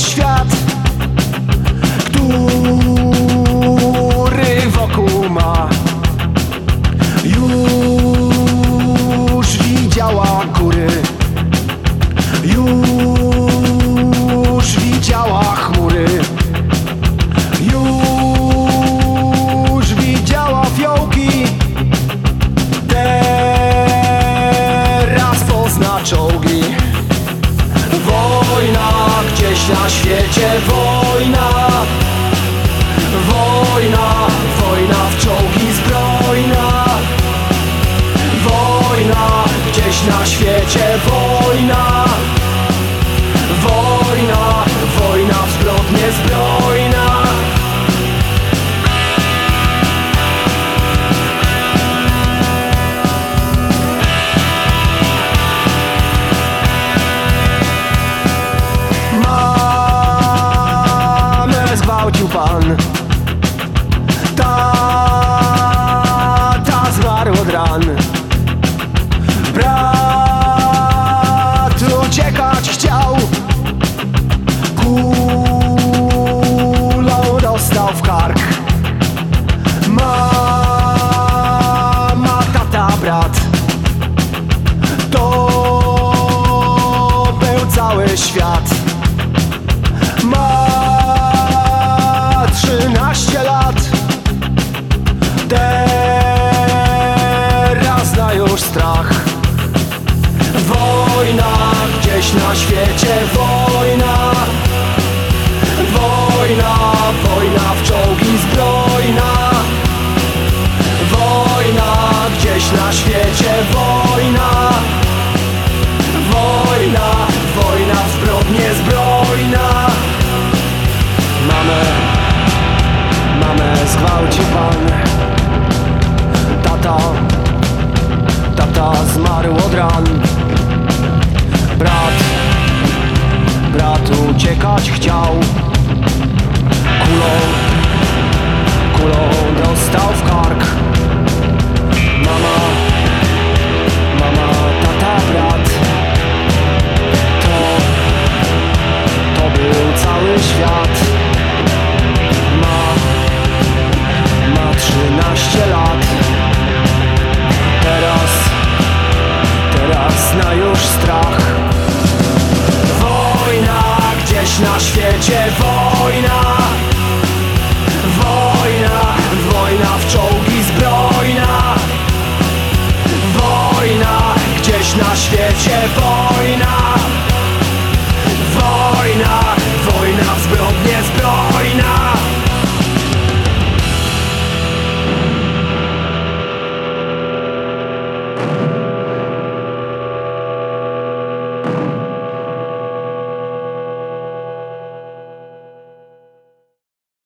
świat Który wokół ma. Już widziała góry Już Gdzieś na świecie Wojna. Wojna Wojna w czołgi zbrojna. Wojna gdzieś na świecie Wojna pan. Tata zmarł od ran. Brat uciekać chciał. Kulą dostał w kark. Mama, tata, brat. To był cały świat gdzieś na świecie uciekać chciał. Kulą, kulą dostał w kark. Mama, mama, tata, brat. To, to był cały świat Na świecie wojna.